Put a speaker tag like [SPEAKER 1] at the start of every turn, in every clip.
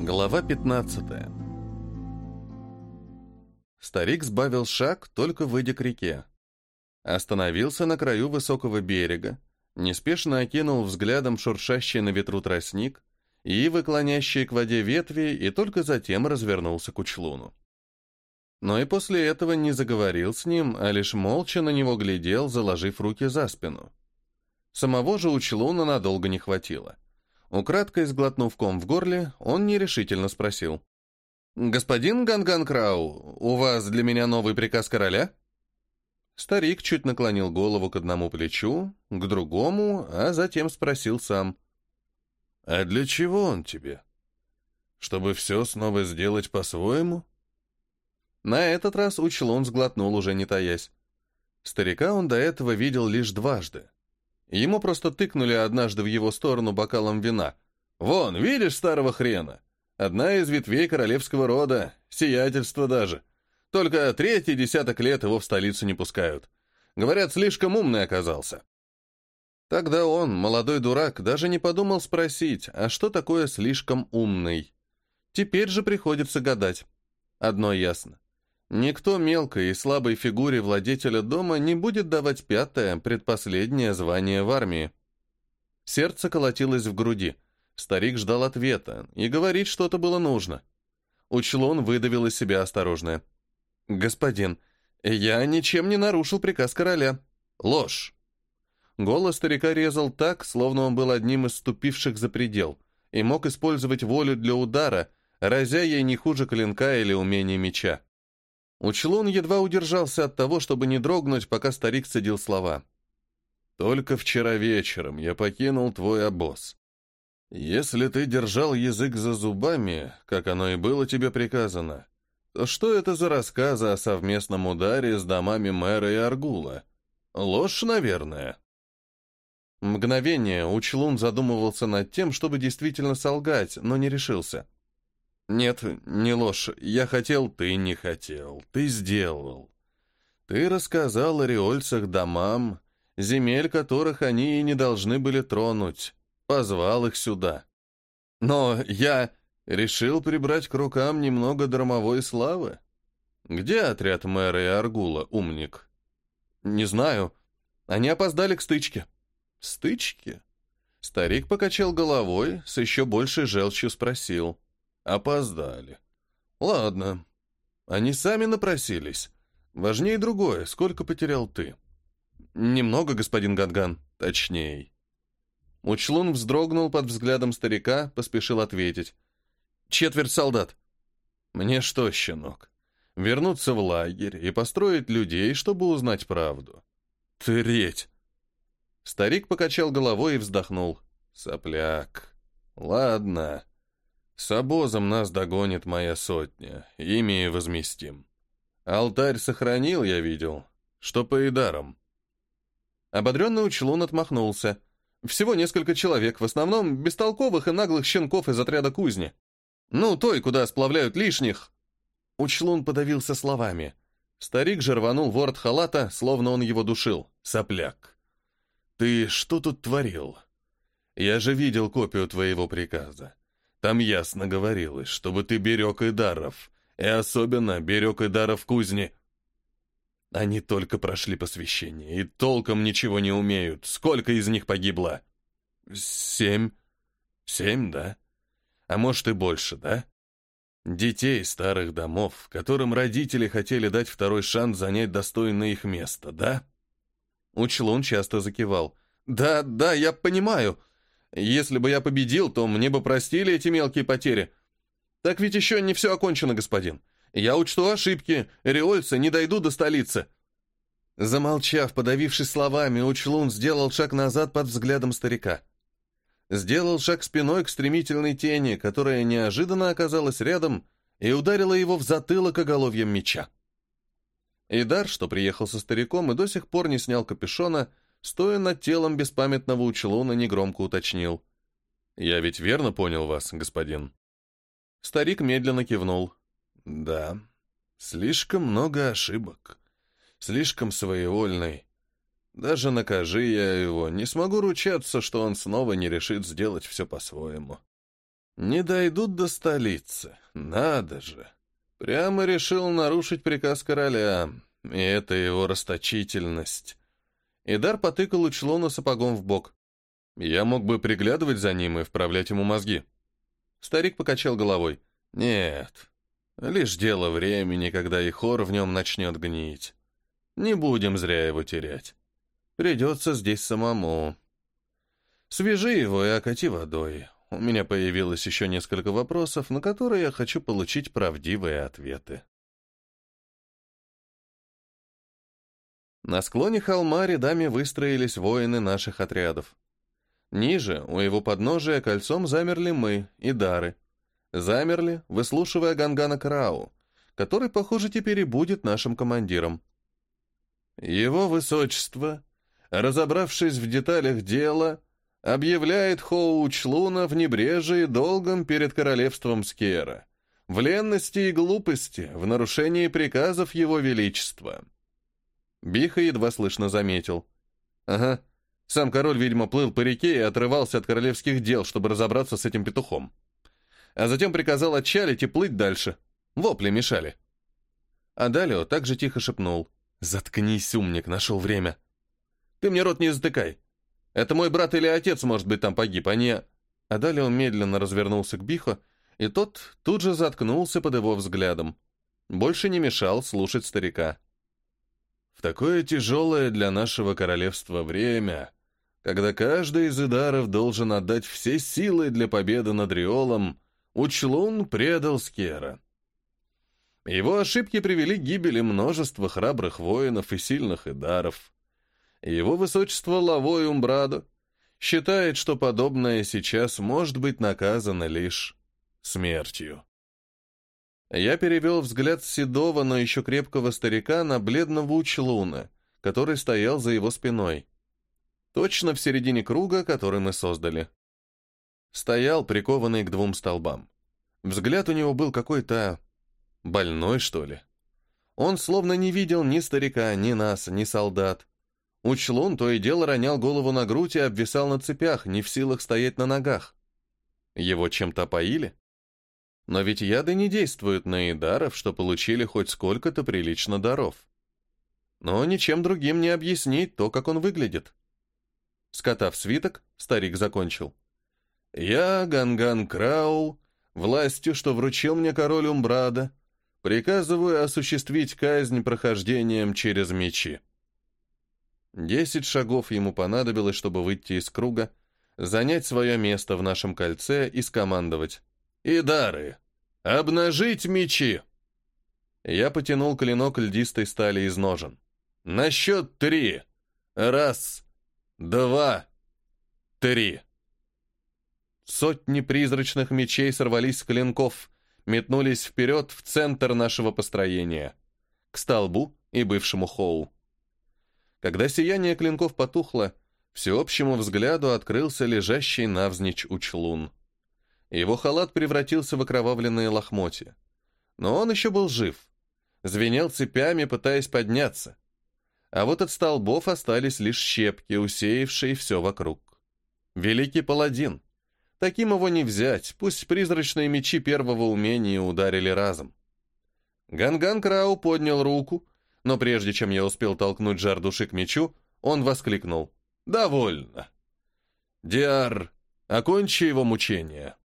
[SPEAKER 1] Глава 15 Старик сбавил шаг, только выйдя к реке. Остановился на краю высокого берега, неспешно окинул взглядом шуршащий на ветру тростник и выклонящие к воде ветви, и только затем развернулся к учлуну. Но и после этого не заговорил с ним, а лишь молча на него глядел, заложив руки за спину. Самого же учлуна надолго не хватило. Украдкой сглотнув ком в горле, он нерешительно спросил. «Господин Ганган Крау, у вас для меня новый приказ короля?» Старик чуть наклонил голову к одному плечу, к другому, а затем спросил сам. «А для чего он тебе? Чтобы все снова сделать по-своему?» На этот раз Учлон сглотнул, уже не таясь. Старика он до этого видел лишь дважды. Ему просто тыкнули однажды в его сторону бокалом вина. «Вон, видишь старого хрена? Одна из ветвей королевского рода, сиятельство даже. Только третий десяток лет его в столицу не пускают. Говорят, слишком умный оказался». Тогда он, молодой дурак, даже не подумал спросить, а что такое слишком умный. Теперь же приходится гадать. Одно ясно. Никто мелкой и слабой фигуре владетеля дома не будет давать пятое, предпоследнее звание в армии. Сердце колотилось в груди. Старик ждал ответа, и говорить что-то было нужно. Учлон выдавил из себя осторожное. «Господин, я ничем не нарушил приказ короля. Ложь!» Голос старика резал так, словно он был одним из ступивших за предел, и мог использовать волю для удара, разя ей не хуже клинка или умения меча. Учлун едва удержался от того, чтобы не дрогнуть, пока старик цедил слова. «Только вчера вечером я покинул твой обоз. Если ты держал язык за зубами, как оно и было тебе приказано, то что это за рассказы о совместном ударе с домами мэра и Аргула? Ложь, наверное». Мгновение Учлун задумывался над тем, чтобы действительно солгать, но не решился. «Нет, не ложь. Я хотел, ты не хотел. Ты сделал. Ты рассказал о риольцах домам, земель которых они и не должны были тронуть. Позвал их сюда. Но я решил прибрать к рукам немного драмовой славы. Где отряд мэра и Аргула, умник? Не знаю. Они опоздали к стычке. Стычке? Старик покачал головой, с еще большей желчью спросил. Опоздали. Ладно. Они сами напросились. Важнее другое. Сколько потерял ты? Немного, господин Ганган. Точней. Учлун вздрогнул под взглядом старика, поспешил ответить. Четверть солдат. Мне что, щенок? Вернуться в лагерь и построить людей, чтобы узнать правду. Треть. Старик покачал головой и вздохнул. Сопляк. Ладно. С обозом нас догонит моя сотня, ими и возместим. Алтарь сохранил, я видел, что по идарам. Ободренный Учлун отмахнулся. Всего несколько человек, в основном бестолковых и наглых щенков из отряда кузни. Ну, той, куда сплавляют лишних. Учлун подавился словами. Старик же рванул ворот халата, словно он его душил. Сопляк. «Ты что тут творил? Я же видел копию твоего приказа. Там ясно говорилось, чтобы ты берег Идаров, и особенно берег Идаров кузни. Они только прошли посвящение и толком ничего не умеют. Сколько из них погибло? Семь. Семь, да? А может и больше, да? Детей старых домов, которым родители хотели дать второй шанс занять достойное их место, да? Учлун часто закивал. «Да, да, я понимаю. Если бы я победил, то мне бы простили эти мелкие потери. Так ведь еще не все окончено, господин. Я учту ошибки, риольцы не дойдут до столицы». Замолчав, подавившись словами, Учлун сделал шаг назад под взглядом старика. Сделал шаг спиной к стремительной тени, которая неожиданно оказалась рядом и ударила его в затылок оголовьем меча. Идар, что приехал со стариком и до сих пор не снял капюшона, стоя над телом беспамятного Учелуна, негромко уточнил. «Я ведь верно понял вас, господин?» Старик медленно кивнул. «Да, слишком много ошибок. Слишком своевольный. Даже накажи я его, не смогу ручаться, что он снова не решит сделать все по-своему. Не дойдут до столицы. Надо же. Прямо решил нарушить приказ короля. И это его расточительность. Идар потыкал Учлона сапогом в бок. Я мог бы приглядывать за ним и вправлять ему мозги. Старик покачал головой. Нет, лишь дело времени, когда и хор в нем начнет гнить. Не будем зря его терять. Придется здесь самому. Свяжи его и окати водой. У меня появилось еще несколько вопросов, на которые я хочу получить правдивые ответы. На склоне холма рядами выстроились воины наших отрядов. Ниже, у его подножия, кольцом замерли мы и Дары. Замерли, выслушивая Гангана Крау, который, похоже, теперь и будет нашим командиром. Его высочество, разобравшись в деталях дела, объявляет Хоу Члуна в небрежии долгом перед королевством Скера, в ленности и глупости, в нарушении приказов его величества. Биха едва слышно заметил. Ага, сам король, видимо, плыл по реке и отрывался от королевских дел, чтобы разобраться с этим петухом. А затем приказал отчалить и плыть дальше. Вопли мешали. А Далио также тихо шепнул. «Заткнись, умник, нашел время. Ты мне рот не затыкай. Это мой брат или отец, может быть, там погиб, а не...» А он медленно развернулся к Бихо, и тот тут же заткнулся под его взглядом. Больше не мешал слушать старика. «В такое тяжелое для нашего королевства время, когда каждый из идаров должен отдать все силы для победы над Риолом, Учлун предал Скера. Его ошибки привели к гибели множества храбрых воинов и сильных идаров. Его высочество Лавой Умбрадо считает, что подобное сейчас может быть наказано лишь смертью. Я перевел взгляд седого, но еще крепкого старика на бледного Учлуна, который стоял за его спиной. Точно в середине круга, который мы создали. Стоял, прикованный к двум столбам. Взгляд у него был какой-то... больной, что ли. Он словно не видел ни старика, ни нас, ни солдат. Учлун то и дело ронял голову на грудь и обвисал на цепях, не в силах стоять на ногах. Его чем-то поили? Но ведь яды не действуют на идаров, что получили хоть сколько-то прилично даров. Но ничем другим не объяснить то, как он выглядит. Скотав свиток, старик закончил. «Я, Ганган Краул, властью, что вручил мне король Умбрада, приказываю осуществить казнь прохождением через мечи». Десять шагов ему понадобилось, чтобы выйти из круга, занять свое место в нашем кольце и скомандовать. «Идары! Обнажить мечи!» Я потянул клинок льдистой стали из ножен. «На счет три! Раз, два, три!» Сотни призрачных мечей сорвались с клинков, метнулись вперед в центр нашего построения, к столбу и бывшему хоу. Когда сияние клинков потухло, всеобщему взгляду открылся лежащий навзничь учлун. Его халат превратился в окровавленные лохмотья. Но он еще был жив. Звенел цепями, пытаясь подняться. А вот от столбов остались лишь щепки, усеявшие все вокруг. Великий паладин. Таким его не взять, пусть призрачные мечи первого умения ударили разом. Ганган Крау поднял руку, но прежде чем я успел толкнуть жар души к мечу, он воскликнул. «Довольно! Диар, окончи его мучение!»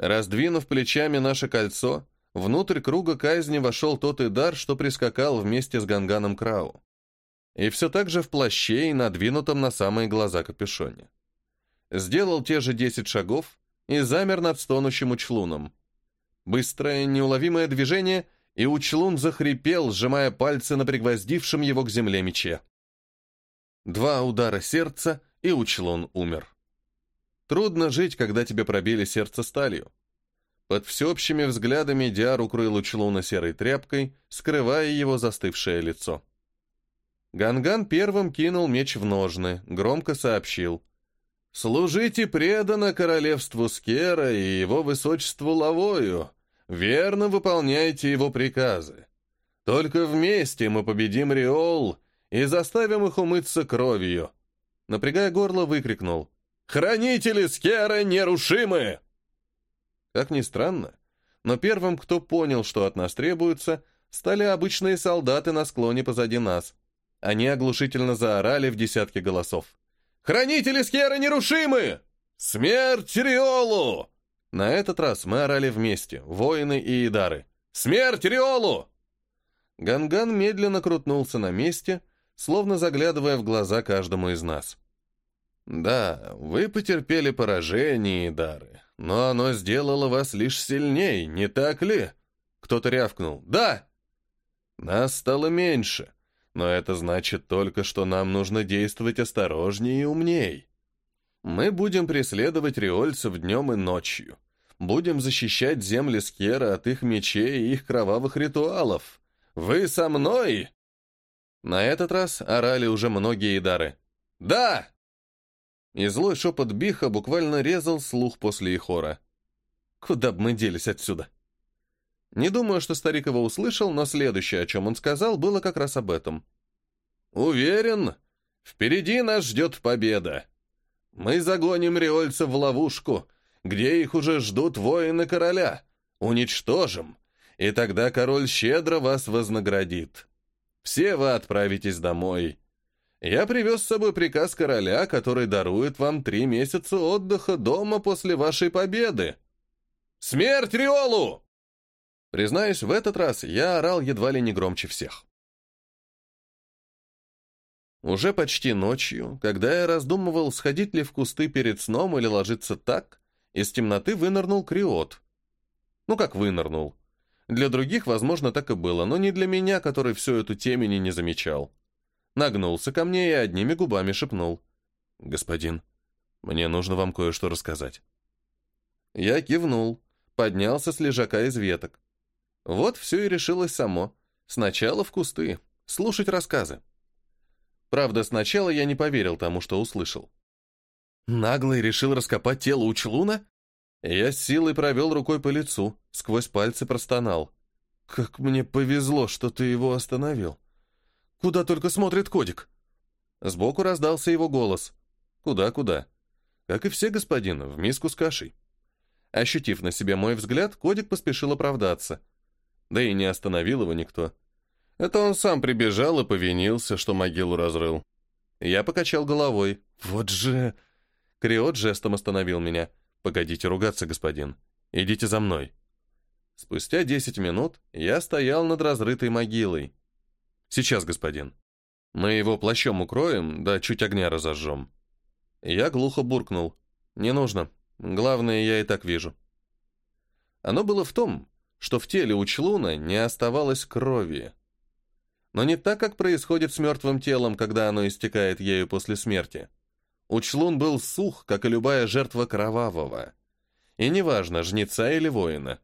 [SPEAKER 1] Раздвинув плечами наше кольцо, внутрь круга казни вошел тот Идар, что прискакал вместе с Ганганом Крау. И все так же в плаще и надвинутом на самые глаза капюшоне. Сделал те же десять шагов и замер над стонущим учлуном. Быстрое, неуловимое движение — и Учлун захрипел, сжимая пальцы на пригвоздившем его к земле мече. Два удара сердца, и Учлун умер. Трудно жить, когда тебе пробили сердце сталью. Под всеобщими взглядами Диар укрыл Учлуна серой тряпкой, скрывая его застывшее лицо. Ганган первым кинул меч в ножны, громко сообщил. «Служите преданно королевству Скера и его высочеству Лавою, Верно выполняйте его приказы. Только вместе мы победим Риол и заставим их умыться кровью. Напрягая горло, выкрикнул. «Хранители Скера нерушимы!» Как ни странно, но первым, кто понял, что от нас требуется, стали обычные солдаты на склоне позади нас. Они оглушительно заорали в десятки голосов. «Хранители Скера нерушимы! Смерть Риолу!» На этот раз мы орали вместе, воины и идары. «Смерть Риолу!» Ганган медленно крутнулся на месте, словно заглядывая в глаза каждому из нас. «Да, вы потерпели поражение, Идары, но оно сделало вас лишь сильней, не так ли?» Кто-то рявкнул. «Да!» «Нас стало меньше, но это значит только, что нам нужно действовать осторожнее и умней. Мы будем преследовать риольцев днем и ночью. Будем защищать земли Скера от их мечей и их кровавых ритуалов. Вы со мной?» На этот раз орали уже многие дары. «Да!» И злой шепот Биха буквально резал слух после ихора. «Куда бы мы делись отсюда?» Не думаю, что старик его услышал, но следующее, о чем он сказал, было как раз об этом. «Уверен, впереди нас ждет победа. Мы загоним риольцев в ловушку, где их уже ждут воины короля. Уничтожим, и тогда король щедро вас вознаградит. Все вы отправитесь домой. Я привез с собой приказ короля, который дарует вам три месяца отдыха дома после вашей победы. Смерть Риолу!» Признаюсь, в этот раз я орал едва ли не громче всех. Уже почти ночью, когда я раздумывал, сходить ли в кусты перед сном или ложиться так, из темноты вынырнул Криот. Ну как вынырнул? Для других, возможно, так и было, но не для меня, который всю эту темени не замечал. Нагнулся ко мне и одними губами шепнул. «Господин, мне нужно вам кое-что рассказать». Я кивнул, поднялся с лежака из веток. Вот все и решилось само. Сначала в кусты, слушать рассказы. Правда, сначала я не поверил тому, что услышал. Наглый решил раскопать тело Учлуна? Я с силой провел рукой по лицу, сквозь пальцы простонал. «Как мне повезло, что ты его остановил! Куда только смотрит Кодик!» Сбоку раздался его голос. «Куда-куда?» «Как и все, господин, в миску с кашей». Ощутив на себе мой взгляд, Кодик поспешил оправдаться. Да и не остановил его никто. Это он сам прибежал и повинился, что могилу разрыл. Я покачал головой. «Вот же...» Криот жестом остановил меня. «Погодите ругаться, господин. Идите за мной». Спустя десять минут я стоял над разрытой могилой. «Сейчас, господин. Мы его плащом укроем, да чуть огня разожжем». Я глухо буркнул. «Не нужно. Главное, я и так вижу». Оно было в том, что в теле у Члуна не оставалось крови. Но не так, как происходит с мертвым телом, когда оно истекает ею после смерти. Учлун был сух, как и любая жертва кровавого. И неважно, жнеца или воина.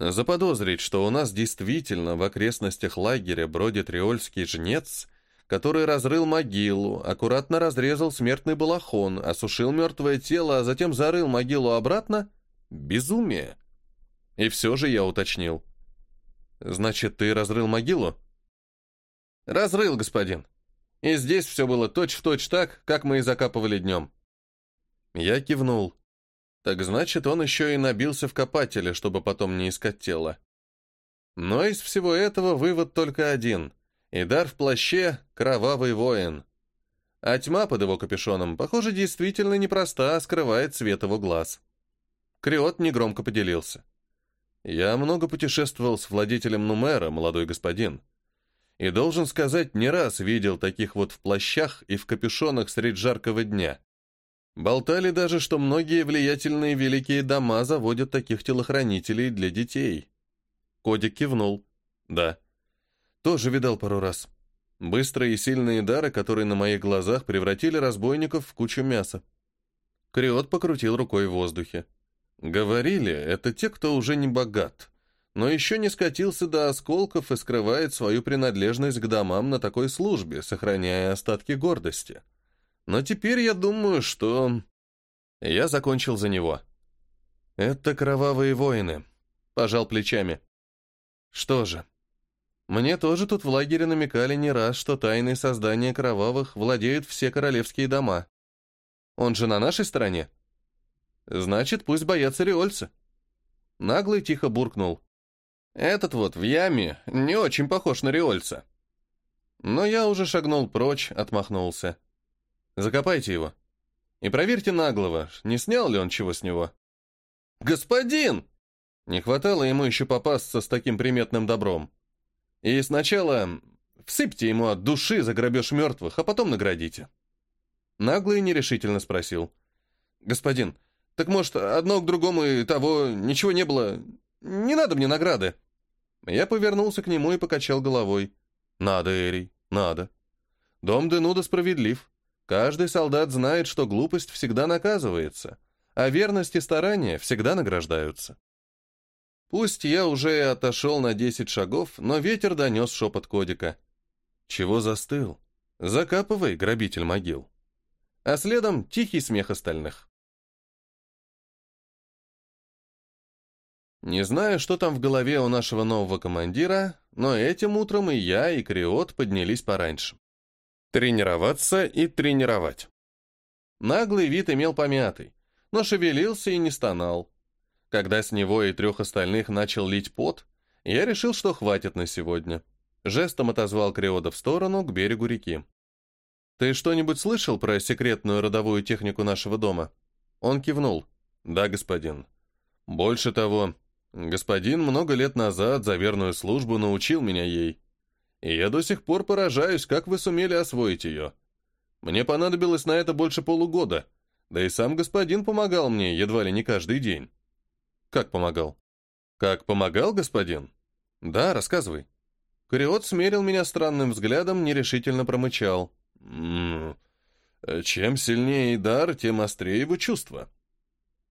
[SPEAKER 1] Заподозрить, что у нас действительно в окрестностях лагеря бродит риольский жнец, который разрыл могилу, аккуратно разрезал смертный балахон, осушил мертвое тело, а затем зарыл могилу обратно — безумие. И все же я уточнил. «Значит, ты разрыл могилу?» «Разрыл, господин. И здесь все было точь-в-точь точь так, как мы и закапывали днем». Я кивнул. Так значит, он еще и набился в копателе, чтобы потом не искать тело. Но из всего этого вывод только один. Идар в плаще — кровавый воин. А тьма под его капюшоном, похоже, действительно непроста, а скрывает цвет его глаз. Криот негромко поделился. «Я много путешествовал с владетелем Нумера, молодой господин. И должен сказать, не раз видел таких вот в плащах и в капюшонах средь жаркого дня. Болтали даже, что многие влиятельные великие дома заводят таких телохранителей для детей. Кодик кивнул. Да. Тоже видал пару раз. Быстрые и сильные дары, которые на моих глазах превратили разбойников в кучу мяса. Криот покрутил рукой в воздухе. Говорили, это те, кто уже не богат но еще не скатился до осколков и скрывает свою принадлежность к домам на такой службе, сохраняя остатки гордости. Но теперь я думаю, что... Я закончил за него. Это кровавые воины. Пожал плечами. Что же? Мне тоже тут в лагере намекали не раз, что тайные создания кровавых владеют все королевские дома. Он же на нашей стороне? Значит, пусть боятся риольцы. Наглый тихо буркнул. Этот вот в яме не очень похож на Риольца. Но я уже шагнул прочь, отмахнулся. Закопайте его. И проверьте наглого, не снял ли он чего с него. «Господин!» Не хватало ему еще попасться с таким приметным добром. И сначала всыпьте ему от души за грабеж мертвых, а потом наградите. Наглый нерешительно спросил. «Господин, так может, одно к другому и того ничего не было? Не надо мне награды». Я повернулся к нему и покачал головой. «Надо, Эрий, надо. Дом Денуда справедлив. Каждый солдат знает, что глупость всегда наказывается, а верность и старания всегда награждаются. Пусть я уже отошел на десять шагов, но ветер донес шепот кодика. «Чего застыл? Закапывай, грабитель могил». А следом тихий смех остальных. Не знаю, что там в голове у нашего нового командира, но этим утром и я, и Криот поднялись пораньше. Тренироваться и тренировать. Наглый вид имел помятый, но шевелился и не стонал. Когда с него и трех остальных начал лить пот, я решил, что хватит на сегодня. Жестом отозвал Криода в сторону, к берегу реки. «Ты что-нибудь слышал про секретную родовую технику нашего дома?» Он кивнул. «Да, господин. Больше того, господин много лет назад за верную службу научил меня ей. И я до сих пор поражаюсь, как вы сумели освоить ее. Мне понадобилось на это больше полугода, да и сам господин помогал мне едва ли не каждый день. Как помогал? Как помогал, господин? Да, рассказывай. Кориот смерил меня странным взглядом, нерешительно промычал. «М -м, чем сильнее дар, тем острее его чувства.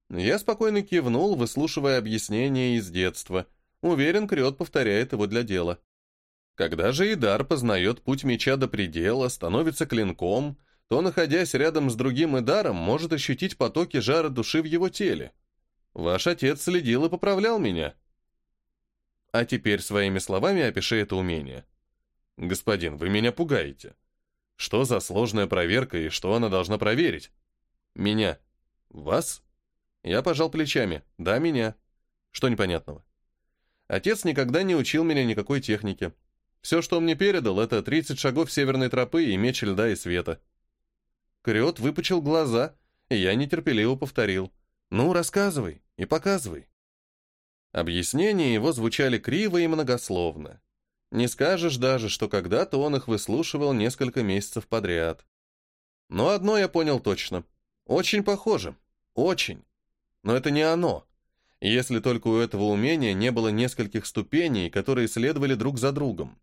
[SPEAKER 1] Я спокойно кивнул, выслушивая объяснения из детства. Уверен, Криот повторяет его для дела. Когда же Идар познает путь меча до предела, становится клинком, то, находясь рядом с другим Идаром, может ощутить потоки жара души в его теле. Ваш отец следил и поправлял меня. А теперь своими словами опиши это умение. Господин, вы меня пугаете. Что за сложная проверка и что она должна проверить? Меня. Вас? Я пожал плечами. Да, меня. Что непонятного? Отец никогда не учил меня никакой технике. Все, что он мне передал, это 30 шагов северной тропы и меч льда и света. Криот выпучил глаза, и я нетерпеливо повторил. «Ну, рассказывай и показывай». Объяснения его звучали криво и многословно. Не скажешь даже, что когда-то он их выслушивал несколько месяцев подряд. Но одно я понял точно. Очень похоже. Очень. Но это не оно. Если только у этого умения не было нескольких ступеней, которые следовали друг за другом.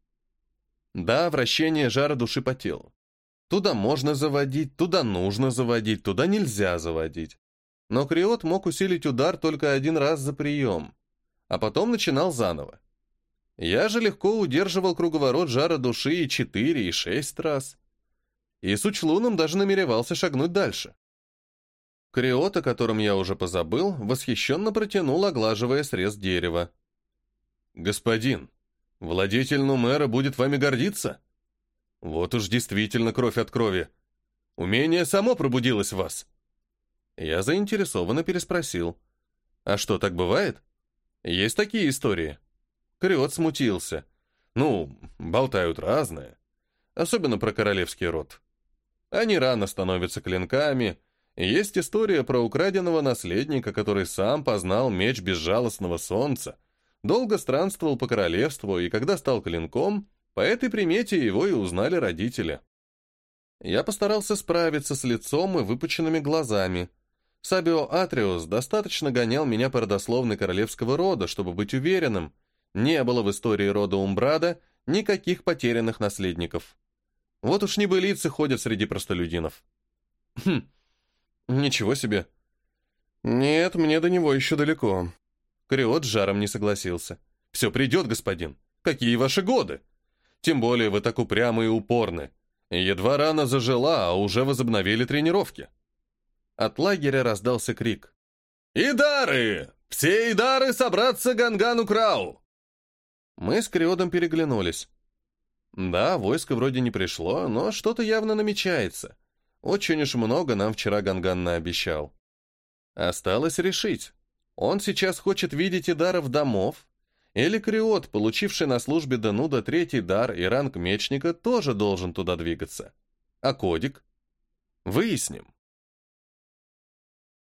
[SPEAKER 1] Да, вращение жара души по телу. Туда можно заводить, туда нужно заводить, туда нельзя заводить. Но Криот мог усилить удар только один раз за прием, а потом начинал заново. Я же легко удерживал круговорот жара души и четыре, и шесть раз. И с Учлуном даже намеревался шагнуть дальше. Криот, о котором я уже позабыл, восхищенно протянул, оглаживая срез дерева. «Господин, Владетель Нумера будет вами гордиться? Вот уж действительно кровь от крови. Умение само пробудилось в вас. Я заинтересованно переспросил. А что, так бывает? Есть такие истории? Криот смутился. Ну, болтают разное. Особенно про королевский род. Они рано становятся клинками. Есть история про украденного наследника, который сам познал меч безжалостного солнца, Долго странствовал по королевству, и когда стал клинком, по этой примете его и узнали родители. Я постарался справиться с лицом и выпученными глазами. Сабио Атриус достаточно гонял меня по родословной королевского рода, чтобы быть уверенным, не было в истории рода Умбрада никаких потерянных наследников. Вот уж небылицы ходят среди простолюдинов. Хм, ничего себе. Нет, мне до него еще далеко. Криот жаром не согласился. «Все придет, господин. Какие ваши годы? Тем более вы так упрямы и упорны. Едва рано зажила, а уже возобновили тренировки». От лагеря раздался крик. «Идары! Все идары собраться Гангану Крау!» Мы с Криодом переглянулись. Да, войско вроде не пришло, но что-то явно намечается. Очень уж много нам вчера Ганган наобещал. Осталось решить, Он сейчас хочет видеть и даров домов, или Криот, получивший на службе Дануда третий дар и ранг мечника, тоже должен туда двигаться. А Кодик? Выясним.